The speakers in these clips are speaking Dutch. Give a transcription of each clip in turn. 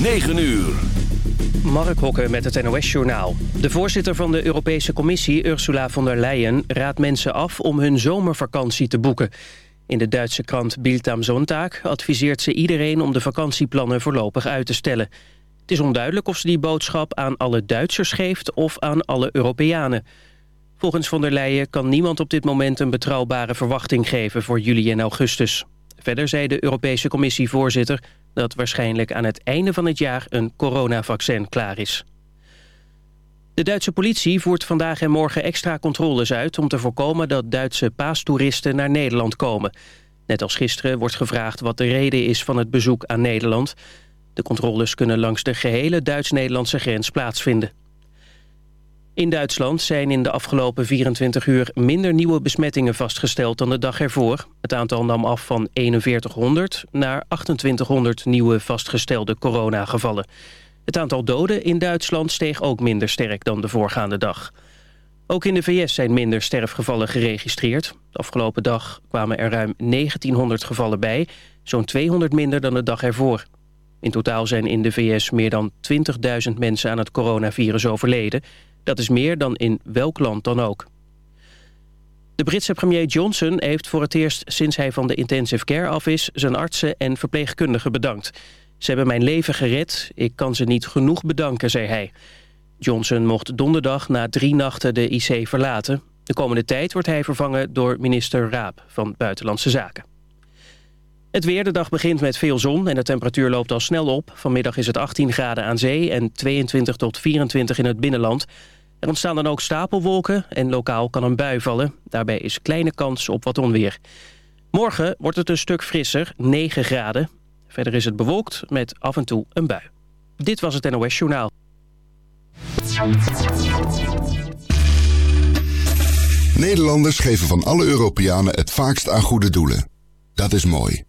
9 uur. Mark Hokken met het NOS-journaal. De voorzitter van de Europese Commissie, Ursula von der Leyen... raadt mensen af om hun zomervakantie te boeken. In de Duitse krant Bild am Sonntag adviseert ze iedereen... om de vakantieplannen voorlopig uit te stellen. Het is onduidelijk of ze die boodschap aan alle Duitsers geeft... of aan alle Europeanen. Volgens von der Leyen kan niemand op dit moment... een betrouwbare verwachting geven voor juli en augustus. Verder zei de Europese Commissievoorzitter dat waarschijnlijk aan het einde van het jaar een coronavaccin klaar is. De Duitse politie voert vandaag en morgen extra controles uit... om te voorkomen dat Duitse paastoeristen naar Nederland komen. Net als gisteren wordt gevraagd wat de reden is van het bezoek aan Nederland. De controles kunnen langs de gehele Duits-Nederlandse grens plaatsvinden. In Duitsland zijn in de afgelopen 24 uur minder nieuwe besmettingen vastgesteld dan de dag ervoor. Het aantal nam af van 4100 naar 2800 nieuwe vastgestelde coronagevallen. Het aantal doden in Duitsland steeg ook minder sterk dan de voorgaande dag. Ook in de VS zijn minder sterfgevallen geregistreerd. De afgelopen dag kwamen er ruim 1900 gevallen bij, zo'n 200 minder dan de dag ervoor. In totaal zijn in de VS meer dan 20.000 mensen aan het coronavirus overleden. Dat is meer dan in welk land dan ook. De Britse premier Johnson heeft voor het eerst sinds hij van de intensive care af is... zijn artsen en verpleegkundigen bedankt. Ze hebben mijn leven gered, ik kan ze niet genoeg bedanken, zei hij. Johnson mocht donderdag na drie nachten de IC verlaten. De komende tijd wordt hij vervangen door minister Raab van Buitenlandse Zaken. Het weer, de dag begint met veel zon en de temperatuur loopt al snel op. Vanmiddag is het 18 graden aan zee en 22 tot 24 in het binnenland. Er ontstaan dan ook stapelwolken en lokaal kan een bui vallen. Daarbij is kleine kans op wat onweer. Morgen wordt het een stuk frisser, 9 graden. Verder is het bewolkt met af en toe een bui. Dit was het NOS Journaal. Nederlanders geven van alle Europeanen het vaakst aan goede doelen. Dat is mooi.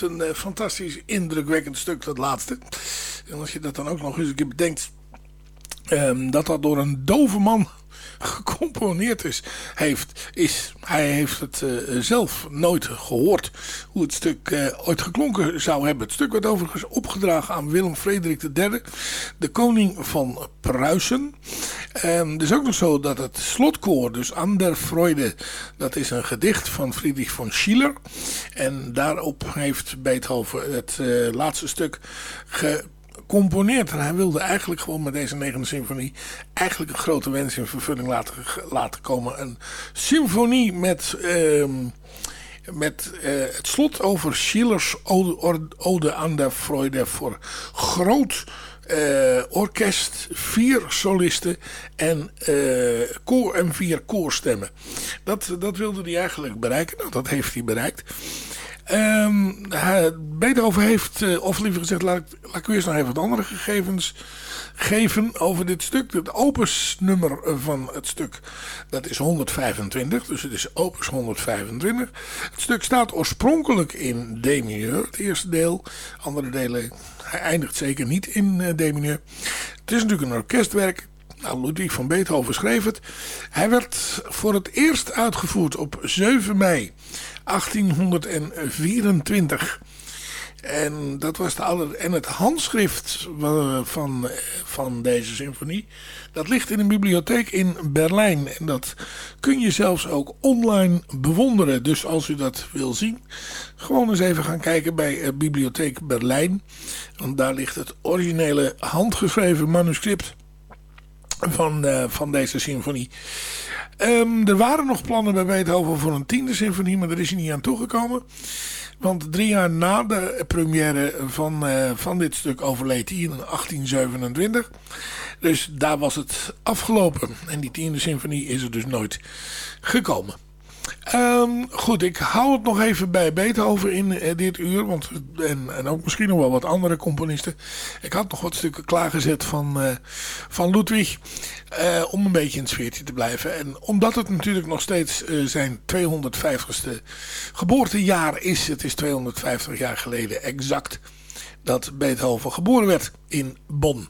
Een uh, fantastisch indrukwekkend stuk, dat laatste. En als je dat dan ook nog eens een keer bedenkt... Um, dat dat door een dove man gecomponeerd is, heeft, is hij heeft het uh, zelf nooit gehoord hoe het stuk uh, ooit geklonken zou hebben. Het stuk werd overigens opgedragen aan Willem Frederik III, de koning van Pruisen. Um, het is ook nog zo dat het slotkoor, dus An der Freude, dat is een gedicht van Friedrich von Schiller. En daarop heeft Beethoven het uh, laatste stuk ge componeert. En hij wilde eigenlijk gewoon met deze negende symfonie eigenlijk een grote wens in vervulling laten, laten komen. Een symfonie met... Uh, met uh, het slot over Schillers ode, ode aan de Freude voor groot uh, orkest, vier solisten en, uh, koor en vier koorstemmen. Dat, dat wilde hij eigenlijk bereiken. Nou, dat heeft hij bereikt. Um, Beethoven heeft, uh, of liever gezegd, laat ik, laat ik u eerst nog even wat andere gegevens geven over dit stuk. Het opusnummer van het stuk, dat is 125, dus het is opus 125. Het stuk staat oorspronkelijk in D mineur, het eerste deel. Andere delen, hij eindigt zeker niet in uh, D mineur. Het is natuurlijk een orkestwerk. Nou, Ludwig van Beethoven schreef het. Hij werd voor het eerst uitgevoerd op 7 mei 1824. En dat was de aller, en het handschrift van, van deze symfonie, dat ligt in een bibliotheek in Berlijn. En dat kun je zelfs ook online bewonderen. Dus als u dat wil zien, gewoon eens even gaan kijken bij uh, Bibliotheek Berlijn. Want daar ligt het originele handgeschreven manuscript van, uh, van deze symfonie. Um, er waren nog plannen bij Beethoven voor een tiende symfonie, maar daar is hij niet aan toegekomen. Want drie jaar na de première van, uh, van dit stuk overleed hij in 1827. Dus daar was het afgelopen. En die tiende symfonie is er dus nooit gekomen. Um, goed, ik hou het nog even bij Beethoven in uh, dit uur. Want, en, en ook misschien nog wel wat andere componisten. Ik had nog wat stukken klaargezet van, uh, van Ludwig. Uh, om een beetje in het sfeertje te blijven. En omdat het natuurlijk nog steeds zijn 250ste geboortejaar is. Het is 250 jaar geleden exact dat Beethoven geboren werd in Bonn.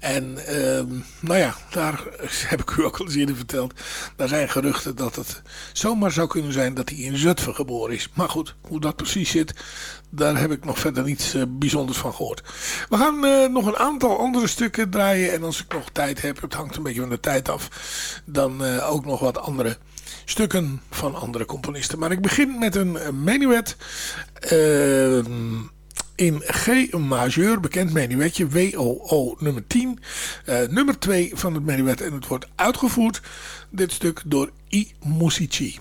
En uh, nou ja, daar heb ik u ook al eens eerder verteld. Daar zijn geruchten dat het zomaar zou kunnen zijn dat hij in Zutphen geboren is. Maar goed, hoe dat precies zit, daar heb ik nog verder niets uh, bijzonders van gehoord. We gaan uh, nog een aantal andere stukken draaien. En als ik nog tijd heb, het hangt een beetje van de tijd af. Dan uh, ook nog wat andere stukken van andere componisten. Maar ik begin met een menuet. Ehm in G majeur, bekend menuetje, WOO nummer 10, uh, nummer 2 van het menuet. En het wordt uitgevoerd, dit stuk, door I Musici.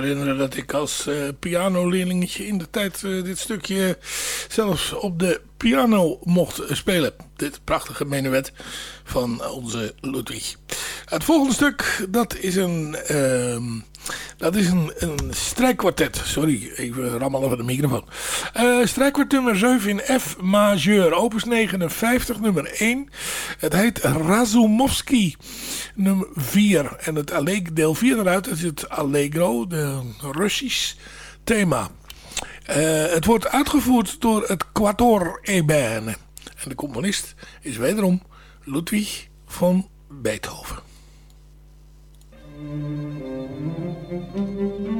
Herinneren dat ik als uh, pianoleerlingetje in de tijd uh, dit stukje zelfs op de piano mocht spelen. Dit prachtige menuet van onze Ludwig. Het volgende stuk, dat is een, uh, dat is een, een strijkkwartet. Sorry, even rammelen over de microfoon. Uh, strijkkwartet nummer 7 in F majeur, opus 59, nummer 1. Het heet Razumovsky, nummer 4. En het deel 4 eruit is het Allegro, de Russisch thema. Uh, het wordt uitgevoerd door het Quator Ebene. En de componist is wederom Ludwig van Beethoven. Dan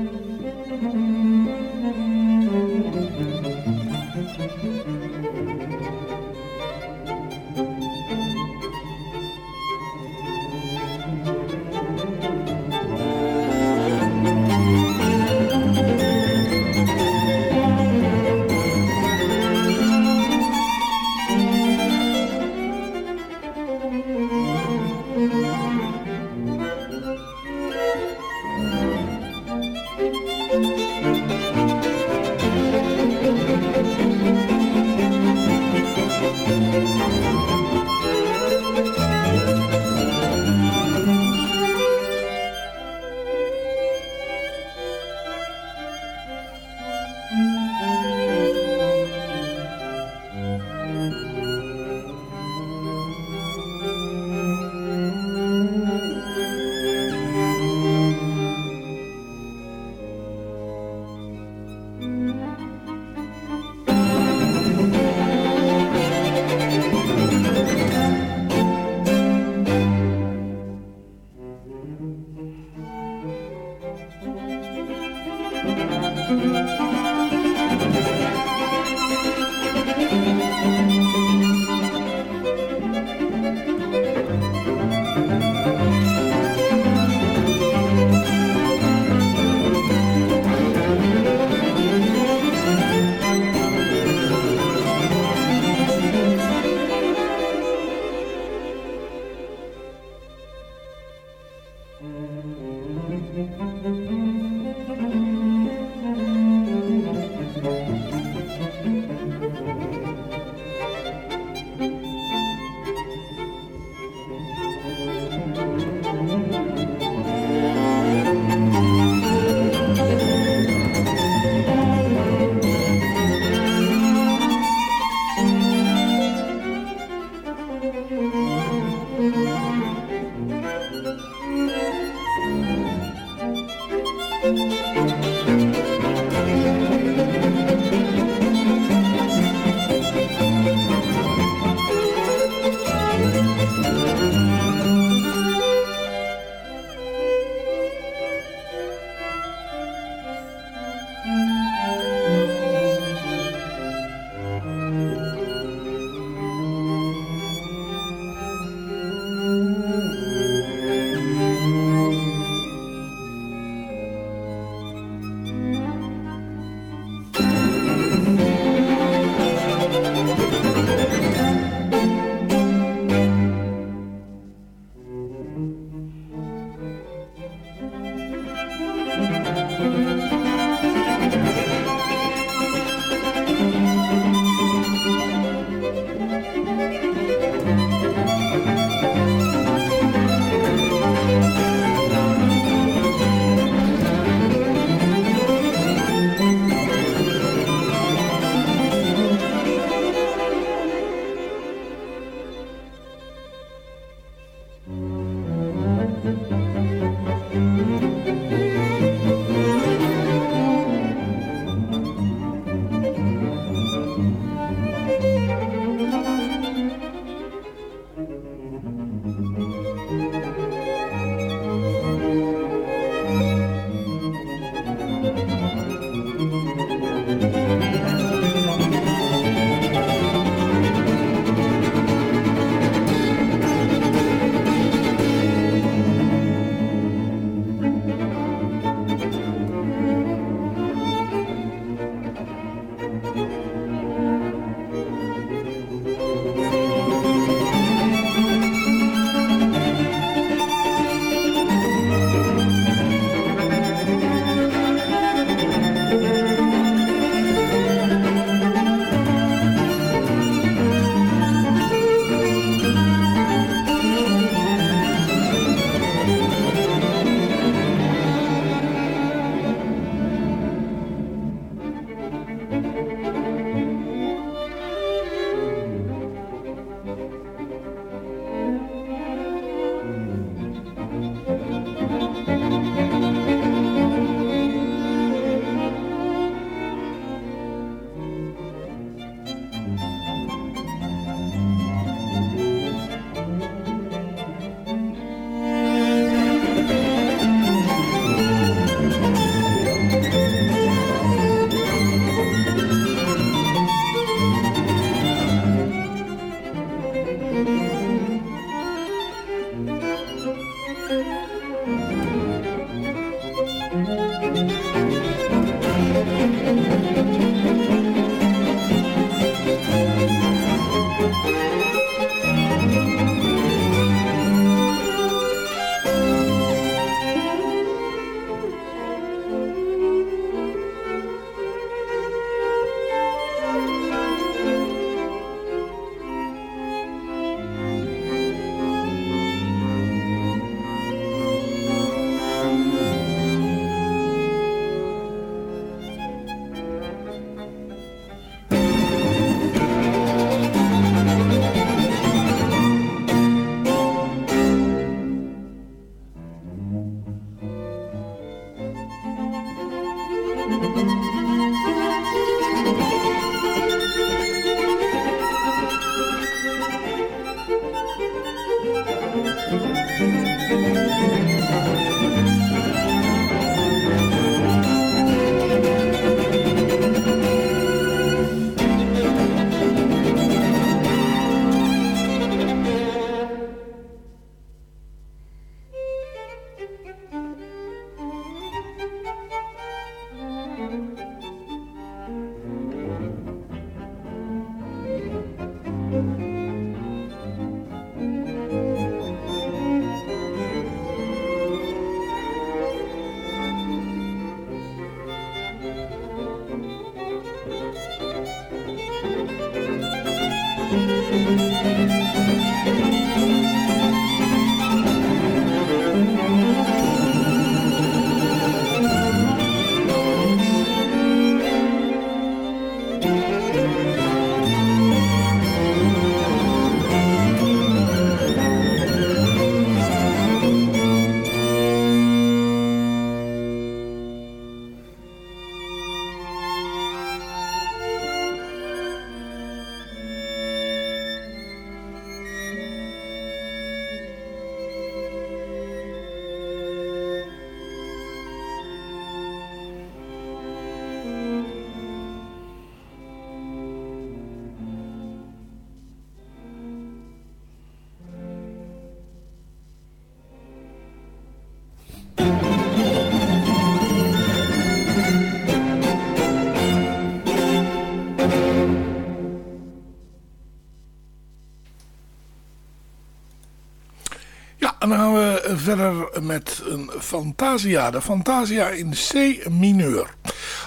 verder met een Fantasia. De Fantasia in C mineur.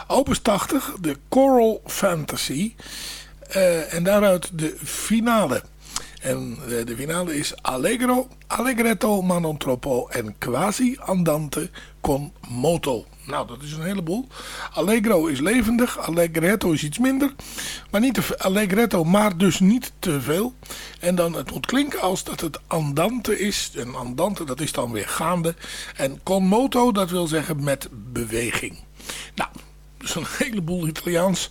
Opus 80, de Choral Fantasy. Uh, en daaruit de finale. En de, de, finale is Allegro, Allegretto, Manon Troppo en Quasi Andante con Moto. Nou, dat is een heleboel. Allegro is levendig, Allegretto is iets minder. Maar niet te Allegretto, maar dus niet te veel. En dan het moet klinken als dat het andante is. En andante, dat is dan weer gaande. En con moto, dat wil zeggen met beweging. Nou, dus een heleboel Italiaans.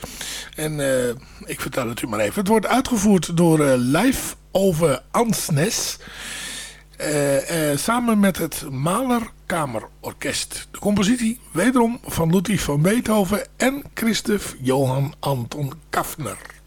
En uh, ik vertel het u maar even. Het wordt uitgevoerd door uh, Live over Ansnes. Uh, uh, samen met het Maler Kamerorkest. De compositie wederom van Ludwig van Beethoven en Christoph Johan Anton Kaffner.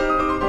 you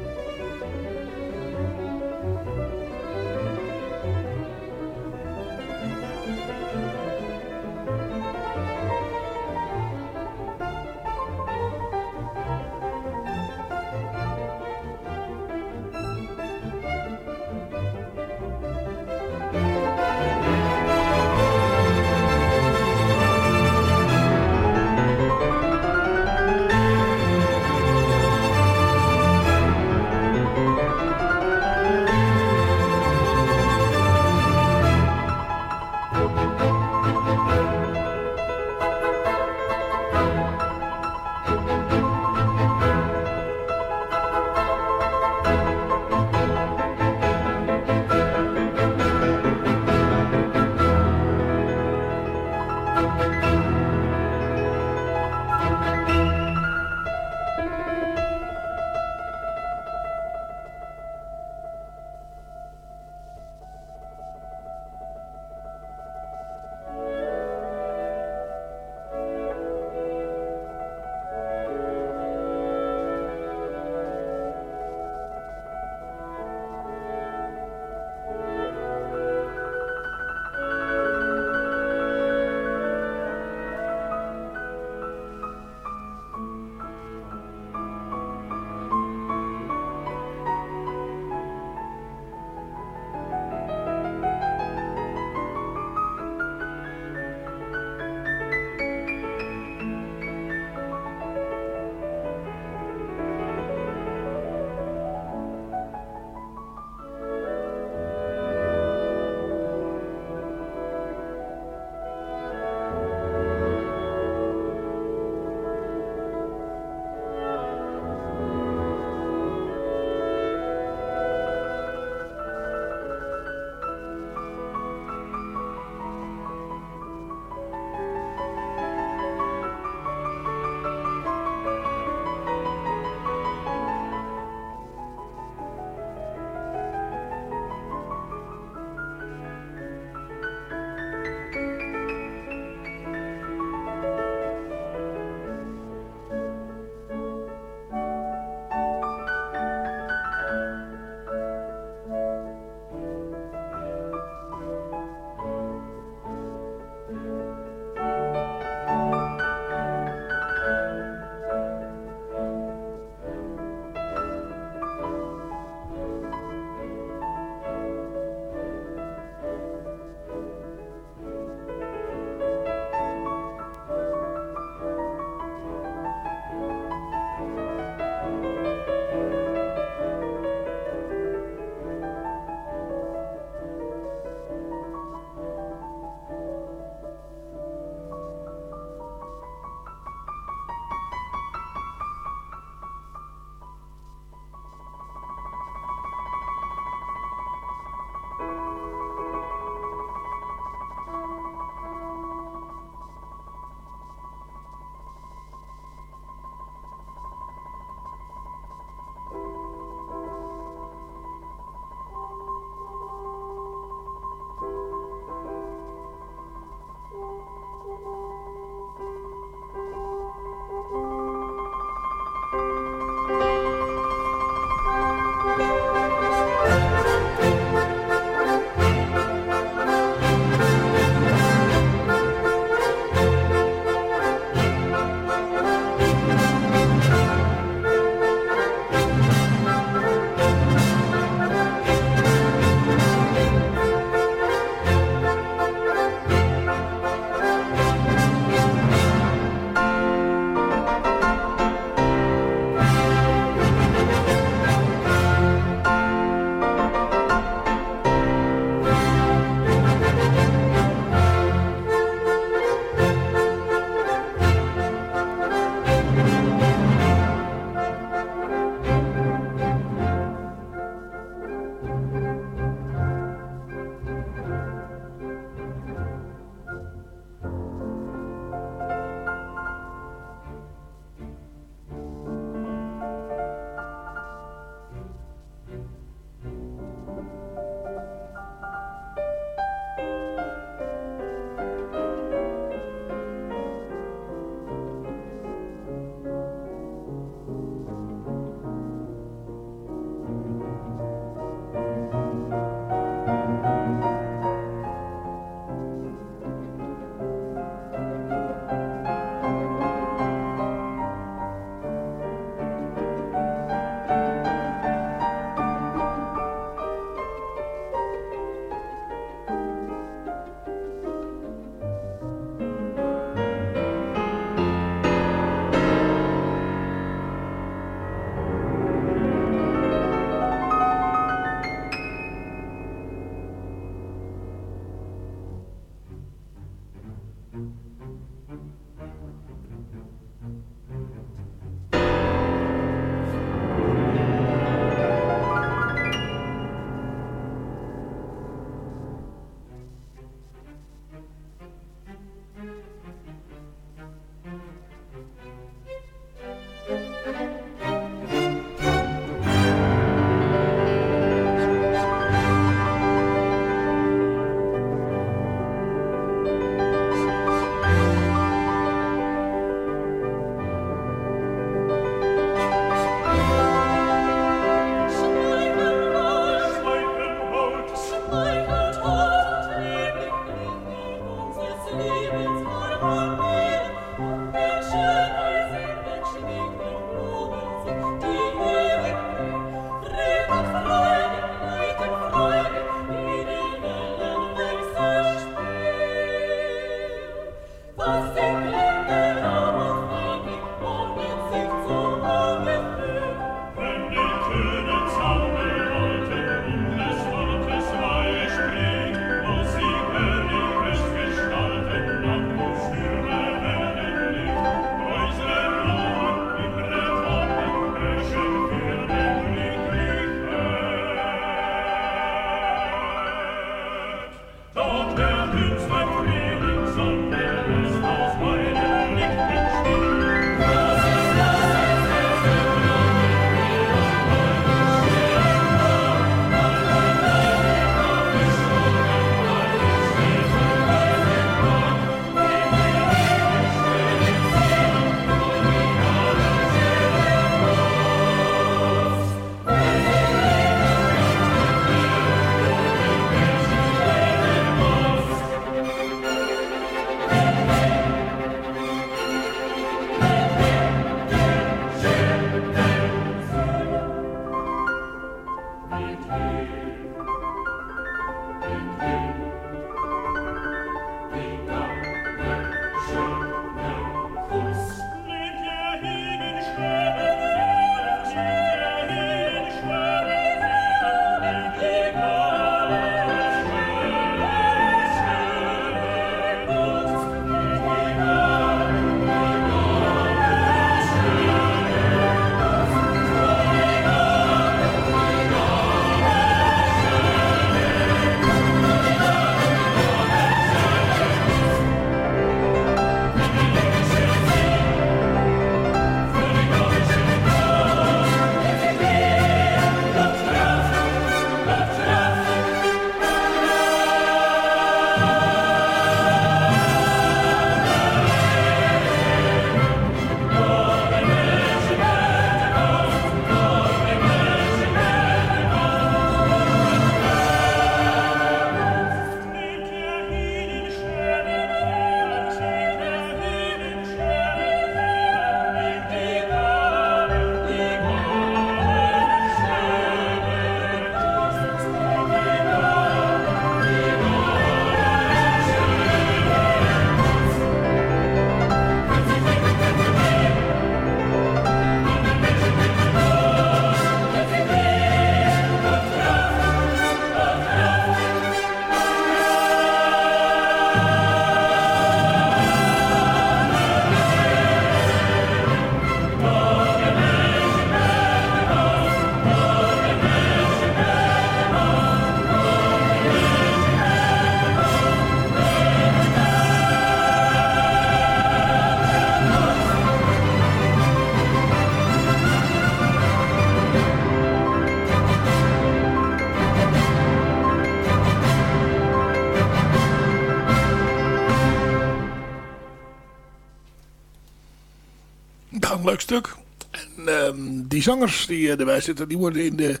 zangers die eh, erbij zitten, die worden in de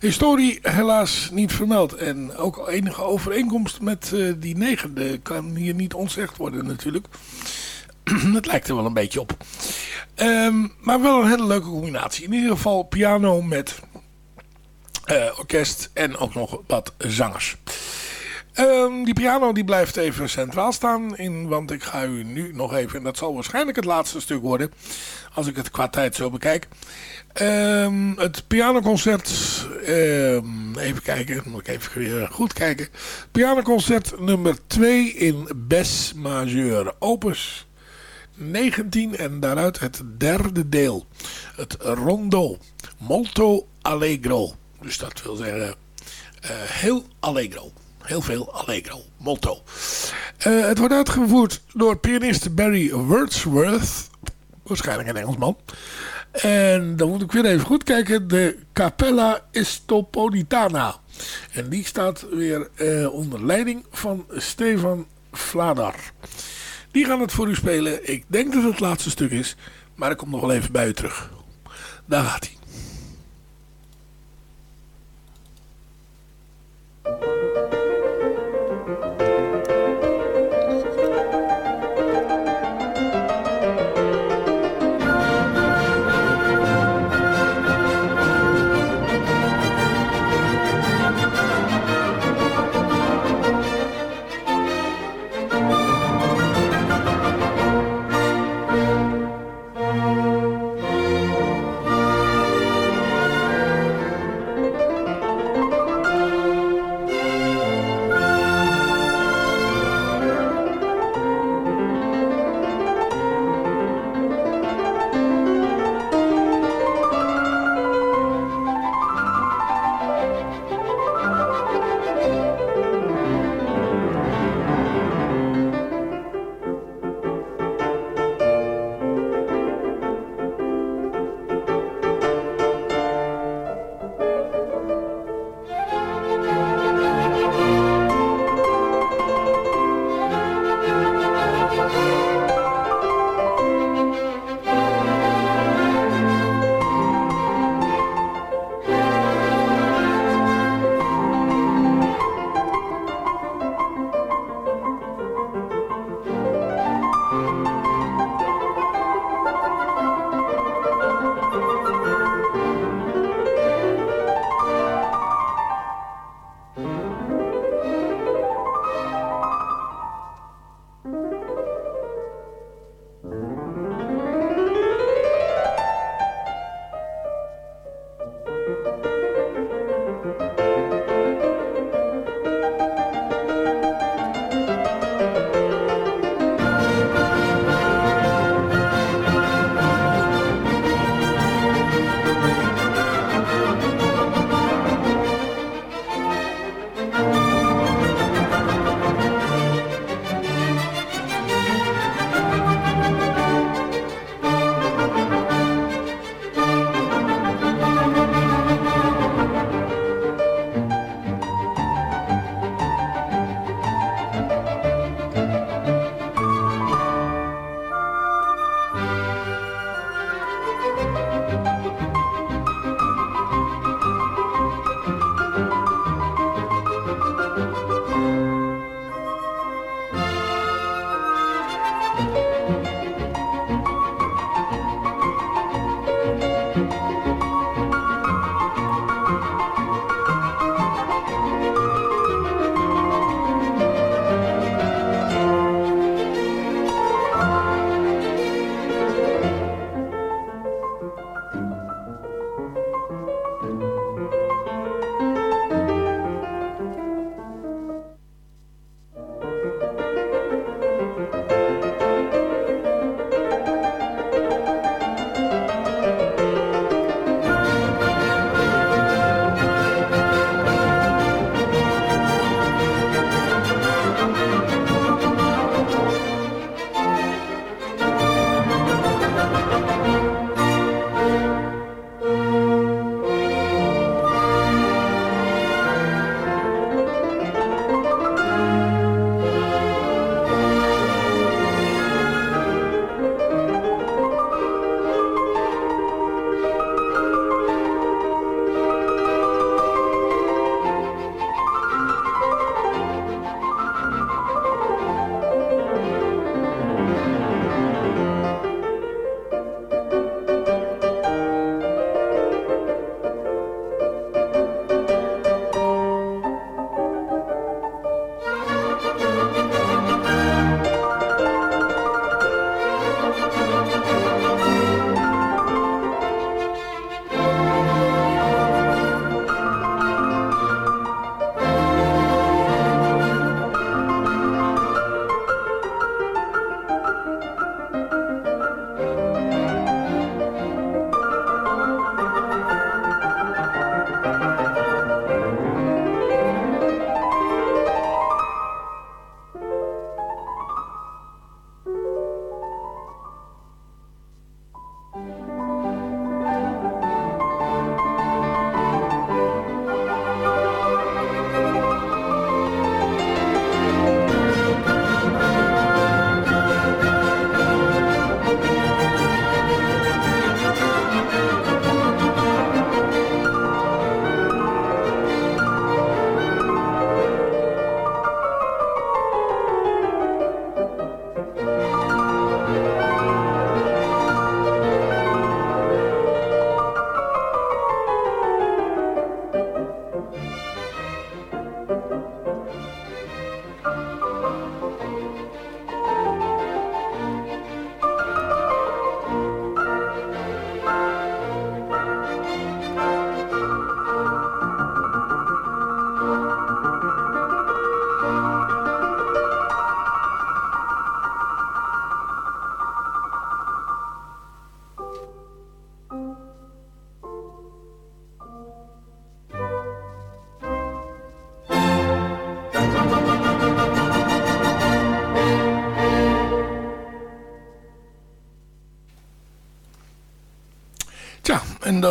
historie helaas niet vermeld. En ook enige overeenkomst met uh, die negende kan hier niet ontzegd worden natuurlijk. Het lijkt er wel een beetje op. Ehm, maar wel een hele leuke combinatie. In ieder geval piano met uh, orkest en ook nog wat zangers. Ehm, die piano die blijft even centraal staan. In, want ik ga u nu nog even, en dat zal waarschijnlijk het laatste stuk worden. Als ik het qua tijd zo bekijk. Ehm, het pianoconcert, ehm, even kijken, moet ik even goed kijken. Pianoconcert nummer 2 in Bes majeur, opus 19 en daaruit het derde deel. Het rondo, molto allegro. Dus dat wil zeggen uh, heel allegro. Heel veel allegro, molto. Uh, het wordt uitgevoerd door pianist Barry Wordsworth. Waarschijnlijk een Engelsman. En dan moet ik weer even goed kijken. De Capella Estopolitana. En die staat weer uh, onder leiding van Stefan Vladar. Die gaan het voor u spelen. Ik denk dat het het laatste stuk is. Maar ik kom nog wel even bij u terug. Daar gaat hij.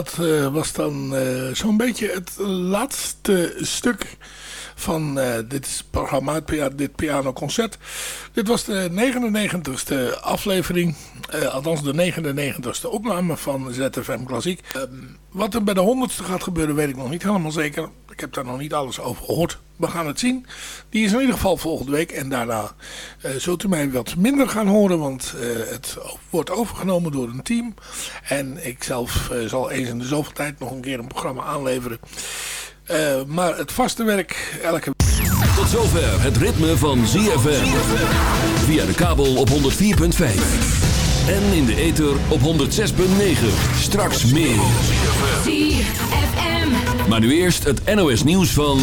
Dat uh, was dan uh, zo'n beetje het laatste stuk van uh, dit programma, dit pianoconcert. Dit was de 99ste aflevering, althans de 99ste opname van ZFM Klassiek. wat er bij de 100ste gaat gebeuren weet ik nog niet helemaal zeker. Ik heb daar nog niet alles over gehoord. We gaan het zien. Die is in ieder geval volgende week. En daarna uh, zult u mij wat minder gaan horen. Want uh, het wordt overgenomen door een team. En ik zelf uh, zal eens in de zoveel tijd nog een keer een programma aanleveren. maar het vaste werk elke Tot zover het ritme van ZFM. Via de kabel op 104.5. En in de ether op 106.9. Straks meer. Maar nu eerst het NOS nieuws van...